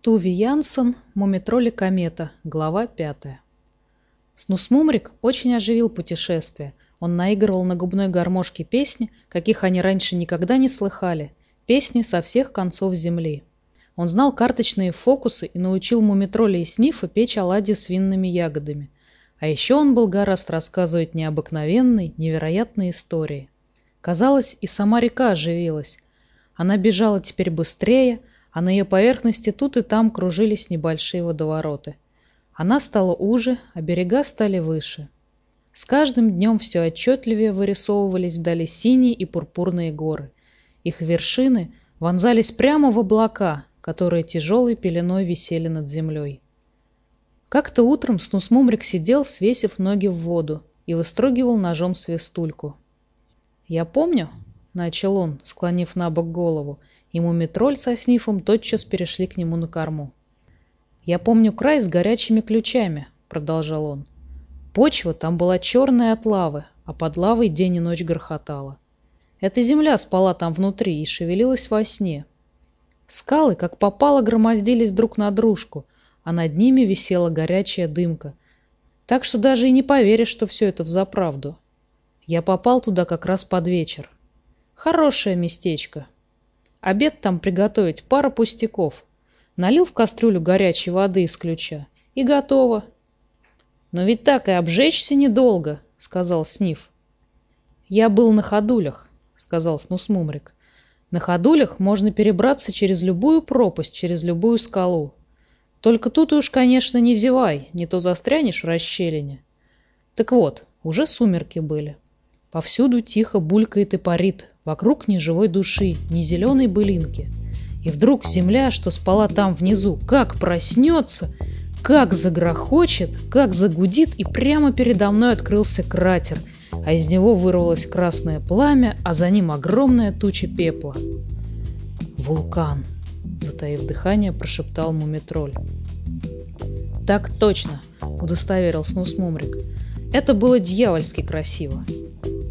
Туви Янсен, Мумитроли комета, глава 5. Снусмумрик очень оживил путешествие. Он наигрывал на губной гармошке песни, каких они раньше никогда не слыхали, песни со всех концов земли. Он знал карточные фокусы и научил Мумитроли и Снифа печь оладьи с винными ягодами. А еще он был гораст рассказывать необыкновенные, невероятные истории. Казалось, и сама река оживилась. Она бежала теперь быстрее, а на ее поверхности тут и там кружились небольшие водовороты. Она стала уже, а берега стали выше. С каждым днем все отчетливее вырисовывались вдали синие и пурпурные горы. Их вершины вонзались прямо в облака, которые тяжелой пеленой висели над землей. Как-то утром Снусмумрик сидел, свесив ноги в воду, и выстрогивал ножом свистульку. «Я помню», — начал он, склонив на бок голову, и мумитроль со снифом тотчас перешли к нему на корму. «Я помню край с горячими ключами», — продолжал он. «Почва там была черная от лавы, а под лавой день и ночь грохотала. Эта земля спала там внутри и шевелилась во сне. Скалы, как попало, громоздились друг на дружку, а над ними висела горячая дымка. Так что даже и не поверишь, что все это взаправду. Я попал туда как раз под вечер. Хорошее местечко, Обед там приготовить пара пустяков. Налил в кастрюлю горячей воды из ключа. И готово. Но ведь так и обжечься недолго, сказал Сниф. Я был на ходулях, сказал Снусмумрик. На ходулях можно перебраться через любую пропасть, через любую скалу. Только тут уж, конечно, не зевай, не то застрянешь в расщелине. Так вот, уже сумерки были. Повсюду тихо булькает и парит, вокруг ни живой души, ни зеленой былинки. И вдруг земля, что спала там внизу, как проснется, как загрохочет, как загудит, и прямо передо мной открылся кратер, а из него вырвалось красное пламя, а за ним огромная туча пепла. «Вулкан!» — затаив дыхание, прошептал Мумитроль. «Так точно!» — удостоверил Снус Мумрик. «Это было дьявольски красиво.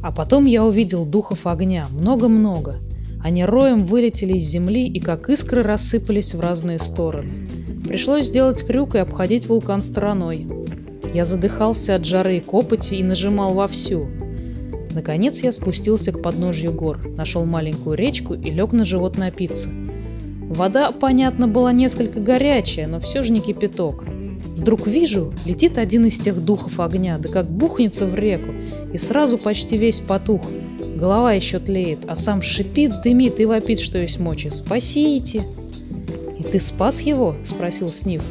А потом я увидел духов огня, много-много. Они роем вылетели из земли и как искры рассыпались в разные стороны. Пришлось сделать крюк и обходить вулкан стороной. Я задыхался от жары и копоти и нажимал вовсю. Наконец я спустился к подножью гор, нашел маленькую речку и лег на живот напиться. Вода, понятно, была несколько горячая, но все же не кипяток. Вдруг вижу, летит один из тех духов огня, да как бухнется в реку, и сразу почти весь потух. Голова еще тлеет, а сам шипит, дымит и вопит, что есть мочи. «Спасите!» «И ты спас его?» — спросил Сниф.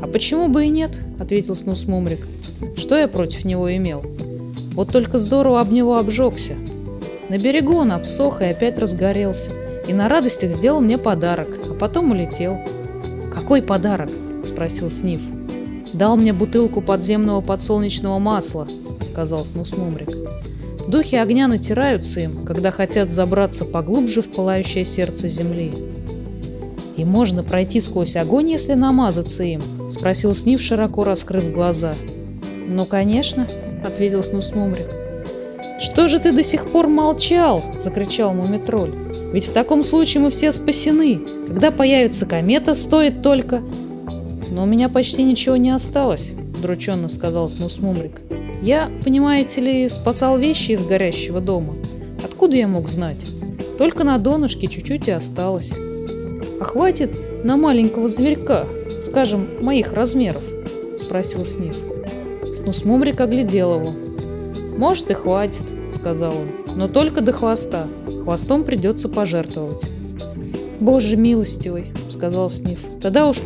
«А почему бы и нет?» — ответил Снус Мумрик. «Что я против него имел? Вот только здорово об него обжегся. На берегу он обсох и опять разгорелся, и на радостях сделал мне подарок, а потом улетел». «Какой подарок?» — спросил Сниф. «Дал мне бутылку подземного подсолнечного масла», — сказал Снусмумрик. «Духи огня натираются им, когда хотят забраться поглубже в пылающее сердце земли». «И можно пройти сквозь огонь, если намазаться им?» — спросил Снив, широко раскрыв глаза. «Ну, конечно», — ответил Снусмумрик. «Что же ты до сих пор молчал?» — закричал Мумитроль. «Ведь в таком случае мы все спасены. Когда появится комета, стоит только...» «Но у меня почти ничего не осталось», — удрученно сказал Снусмумрик. «Я, понимаете ли, спасал вещи из горящего дома. Откуда я мог знать? Только на донышке чуть-чуть и осталось. А хватит на маленького зверька, скажем, моих размеров?» — спросил Сниф. Снусмумрик оглядел его. «Может, и хватит», — сказал он, — «но только до хвоста. Хвостом придется пожертвовать». «Боже милостивый!» Сказал Сниф. «Тогда уж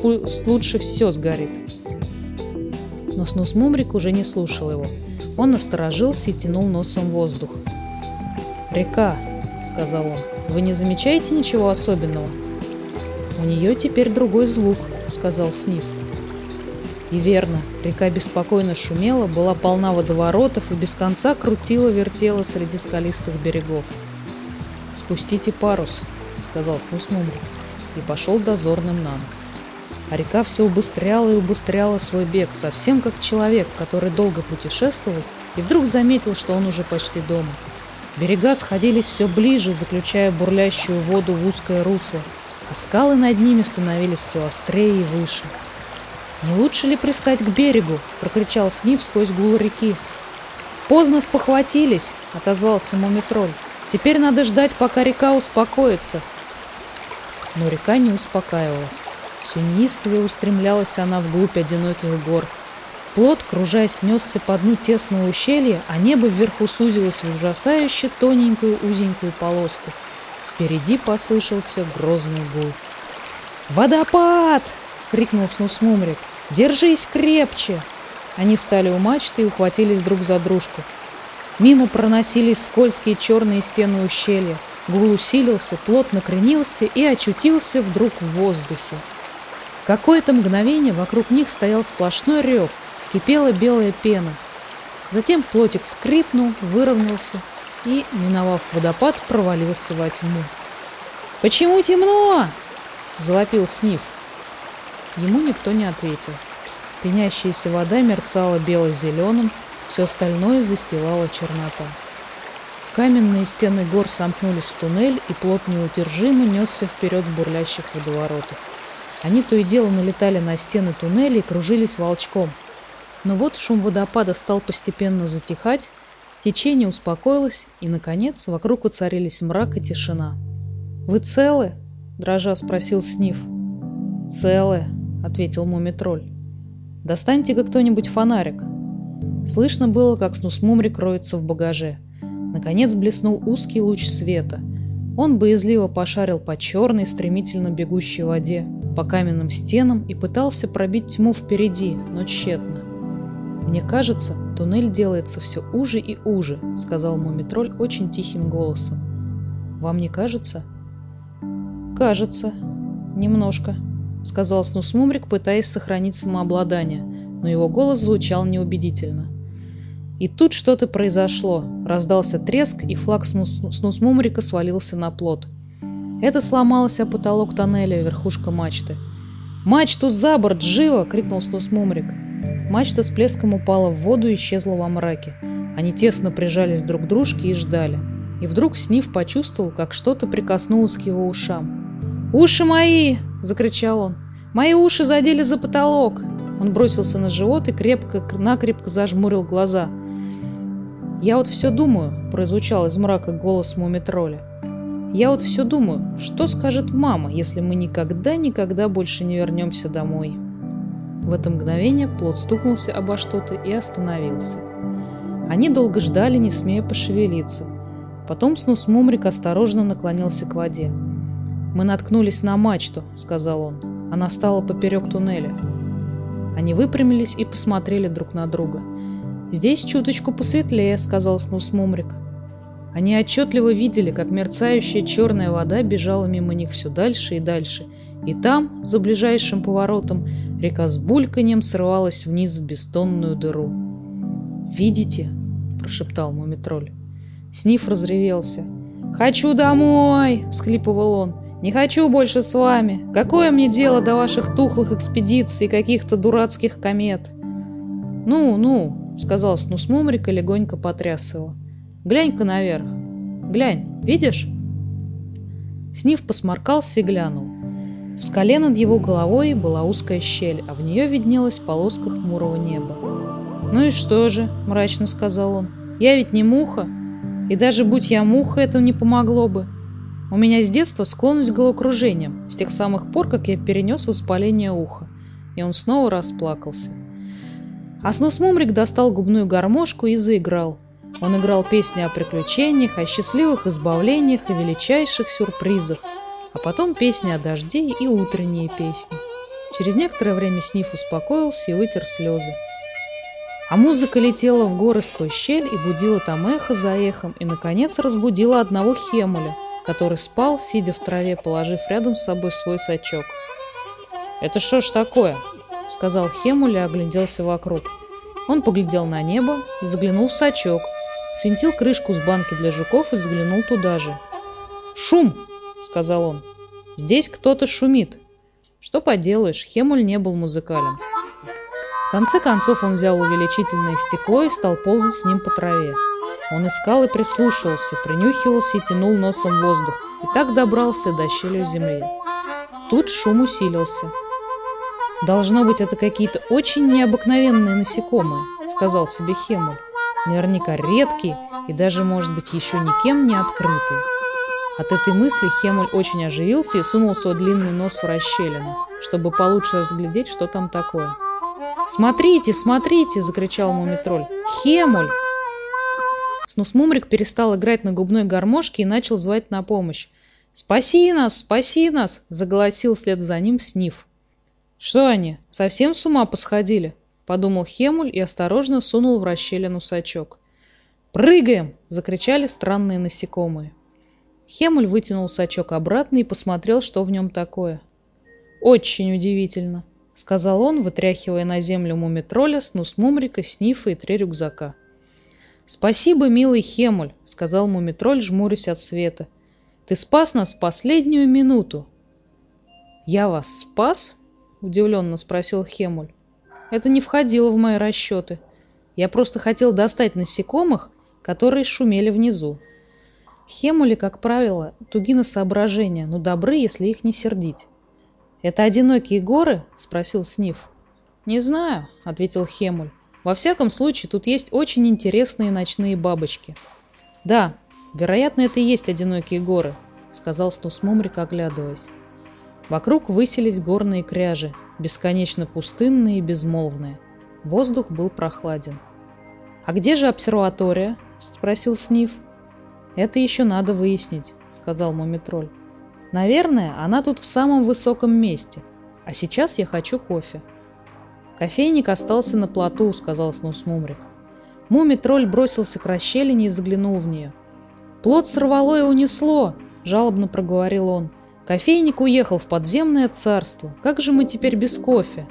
лучше все сгорит». Но Снус Мумрик уже не слушал его. Он насторожился и тянул носом воздух. «Река», — сказал он, — «вы не замечаете ничего особенного?» «У нее теперь другой звук», — сказал Сниф. И верно, река беспокойно шумела, была полна водоворотов и без конца крутила-вертела среди скалистых берегов. «Спустите парус», — сказал Снус Мумрик и пошел дозорным на нос. А река все убыстряла и убыстряла свой бег, совсем как человек, который долго путешествовал и вдруг заметил, что он уже почти дома. Берега сходились все ближе, заключая бурлящую воду в узкое русло. а скалы над ними становились все острее и выше. «Не лучше ли пристать к берегу?» — прокричал Снив сквозь гул реки. «Поздно спохватились!» — отозвался Мумитроль. «Теперь надо ждать, пока река успокоится». Но река не успокаивалась. Все неистовее устремлялась она вглубь одиноких гор. Плот, кружась, несся по дну тесного ущелья, а небо вверху сузилось в ужасающе тоненькую узенькую полоску. Впереди послышался грозный гул. «Водопад!» — крикнул Снусмумрик. «Держись крепче!» Они стали у мачты и ухватились друг за дружку. Мимо проносились скользкие черные стены ущелья. Гул усилился, плот накренился и очутился вдруг в воздухе. Какое-то мгновение вокруг них стоял сплошной рев, кипела белая пена. Затем плотик скрипнул, выровнялся и, миновав водопад, провалился во тьму. «Почему темно?» — завопил Сниф. Ему никто не ответил. Пенящаяся вода мерцала бело-зеленым, все остальное застилала чернота. Каменные стены гор сомкнулись в туннель, и плот неудержимо несся вперед в бурлящих водоворотах. Они то и дело налетали на стены туннеля и кружились волчком. Но вот шум водопада стал постепенно затихать, течение успокоилось, и, наконец, вокруг уцарились мрак и тишина. «Вы целы?» – дрожа спросил Сниф. «Целы», — ответил мумитроль. «Достаньте-ка кто-нибудь фонарик». Слышно было, как снусмумрик роется в багаже. Наконец блеснул узкий луч света. Он боязливо пошарил по черной, стремительно бегущей воде, по каменным стенам и пытался пробить тьму впереди, но тщетно. «Мне кажется, туннель делается все уже и уже», — сказал мумитроль очень тихим голосом. «Вам не кажется?» «Кажется. Немножко», — сказал Снусмумрик, пытаясь сохранить самообладание, но его голос звучал неубедительно. И тут что-то произошло. Раздался треск, и флаг Снусмумрика свалился на плот. Это сломалось о потолок тоннеля, верхушка мачты. «Мачту за борт! Живо!» — крикнул Снусмумрик. Мачта с плеском упала в воду и исчезла во мраке. Они тесно прижались друг к дружке и ждали. И вдруг Снив почувствовал, как что-то прикоснулось к его ушам. «Уши мои!» закричал он. «Мои уши задели за потолок!» Он бросился на живот и крепко-накрепко зажмурил глаза. «Я вот все думаю», — прозвучал из мрака голос мумитроля. «Я вот все думаю, что скажет мама, если мы никогда-никогда больше не вернемся домой?» В это мгновение плод стукнулся обо что-то и остановился. Они долго ждали, не смея пошевелиться. Потом Снус Мумрик осторожно наклонился к воде. «Мы наткнулись на мачту», — сказал он. «Она стала поперек туннеля». Они выпрямились и посмотрели друг на друга. «Здесь чуточку посветлее», — сказал Снус Мумрик. Они отчетливо видели, как мерцающая черная вода бежала мимо них все дальше и дальше. И там, за ближайшим поворотом, река с бульканьем срывалась вниз в бестонную дыру. «Видите?» – прошептал Мумитроль. Сниф разревелся. «Хочу домой!» – всхлипывал он. Не хочу больше с вами. Какое мне дело до ваших тухлых экспедиций и каких-то дурацких комет? Ну, ну, сказал Снусмумрик и легонько потряс его. Глянь-ка наверх. Глянь, видишь? Снив посморкался и глянул. В скале над его головой была узкая щель, а в нее виднелась полоска хмурого неба. «Ну и что же?» – мрачно сказал он. «Я ведь не муха, и даже будь я муха, это не помогло бы. У меня с детства склонность к головокружениям, с тех самых пор, как я перенес воспаление уха. И он снова расплакался. А Снусмумрик достал губную гармошку и заиграл. Он играл песни о приключениях, о счастливых избавлениях и величайших сюрпризах, а потом песни о дожде и утренние песни. Через некоторое время Сниф успокоился и вытер слезы. А музыка летела в горы сквозь щель и будила там эхо за эхом, и, наконец, разбудила одного Хемуля – который спал, сидя в траве, положив рядом с собой свой сачок. «Это что ж такое?» — сказал Хемуль и огляделся вокруг. Он поглядел на небо и заглянул в сачок, свинтил крышку с банки для жуков и заглянул туда же. «Шум!» — сказал он. «Здесь кто-то шумит». Что поделаешь, Хемуль не был музыкален. В конце концов он взял увеличительное стекло и стал ползать с ним по траве. Он искал и прислушивался, принюхивался и тянул носом воздух, и так добрался до щели в земле. Тут шум усилился. «Должно быть, это какие-то очень необыкновенные насекомые», — сказал себе Хемуль. «Наверняка редкие и даже, может быть, еще никем не открытые». От этой мысли Хемуль очень оживился и сунул свой длинный нос в расщелину, чтобы получше разглядеть, что там такое. «Смотрите, смотрите!» – закричал Мумитроль. «Хемуль!» Снусмумрик перестал играть на губной гармошке и начал звать на помощь. «Спаси нас! Спаси нас!» – заголосил вслед за ним Сниф. «Что они, совсем с ума посходили?» – подумал Хемуль и осторожно сунул в расщелину сачок. «Прыгаем!» – закричали странные насекомые. Хемуль вытянул сачок обратно и посмотрел, что в нем такое. «Очень удивительно», — сказал он, вытряхивая на землю мумитроля, снус мумрика, снифа и три рюкзака. «Спасибо, милый Хемуль», — сказал мумитроль, жмурясь от света. «Ты спас нас в последнюю минуту». «Я вас спас?» — удивленно спросил Хемуль. «Это не входило в мои расчеты. Я просто хотел достать насекомых, которые шумели внизу». Хемули, как правило, туги на соображения, но добры, если их не сердить. «Это одинокие горы?» – спросил Сниф. «Не знаю», – ответил Хемуль. «Во всяком случае, тут есть очень интересные ночные бабочки». «Да, вероятно, это и есть одинокие горы», – сказал Снус Мумрик, оглядываясь. Вокруг высились горные кряжи, бесконечно пустынные и безмолвные. Воздух был прохладен. «А где же обсерватория?» – спросил Сниф. «Это еще надо выяснить», — сказал Мумитроль. «Наверное, она тут в самом высоком месте. А сейчас я хочу кофе». «Кофейник остался на плоту», — сказал Снус Мумрик. Мумитроль бросился к расщелине и заглянул в нее. «Плот сорвало и унесло», — жалобно проговорил он. «Кофейник уехал в подземное царство. Как же мы теперь без кофе?»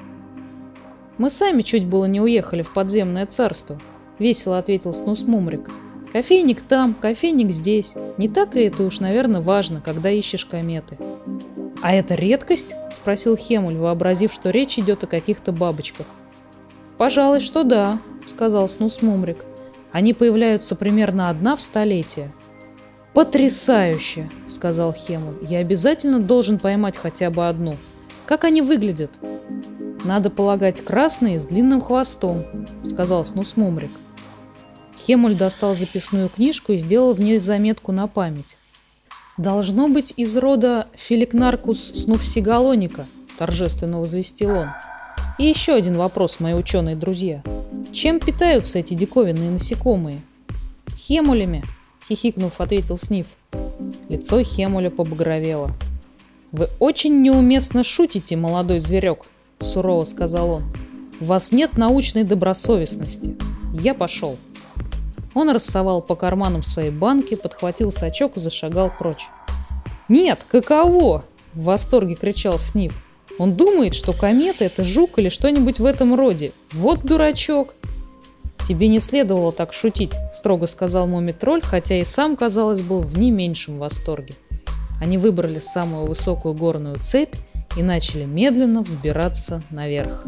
«Мы сами чуть было не уехали в подземное царство», — весело ответил Снус Мумрик. Кофейник там, кофейник здесь. Не так ли это уж, наверное, важно, когда ищешь кометы? «А это редкость?» – спросил Хемуль, вообразив, что речь идет о каких-то бабочках. «Пожалуй, что да», – сказал Снус Мумрик. «Они появляются примерно одна в столетие». «Потрясающе!» – сказал Хемуль. «Я обязательно должен поймать хотя бы одну. Как они выглядят?» «Надо полагать, красные с длинным хвостом», – сказал Снус Мумрик. Хемуль достал записную книжку и сделал в ней заметку на память. «Должно быть из рода Филикнаркус снуфсигалоника», – торжественно возвестил он. «И еще один вопрос, мои ученые друзья. Чем питаются эти диковинные насекомые?» «Хемулями», – хихикнув, ответил Сниф. Лицо Хемуля побагровело. «Вы очень неуместно шутите, молодой зверек», – сурово сказал он. «У вас нет научной добросовестности. Я пошел». Он рассовал по карманам своей банки, подхватил сачок и зашагал прочь. «Нет, каково?» – в восторге кричал Сниф. «Он думает, что комета – это жук или что-нибудь в этом роде. Вот дурачок!» «Тебе не следовало так шутить», – строго сказал Мумитроль, хотя и сам, казалось, был в не меньшем восторге. Они выбрали самую высокую горную цепь и начали медленно взбираться наверх.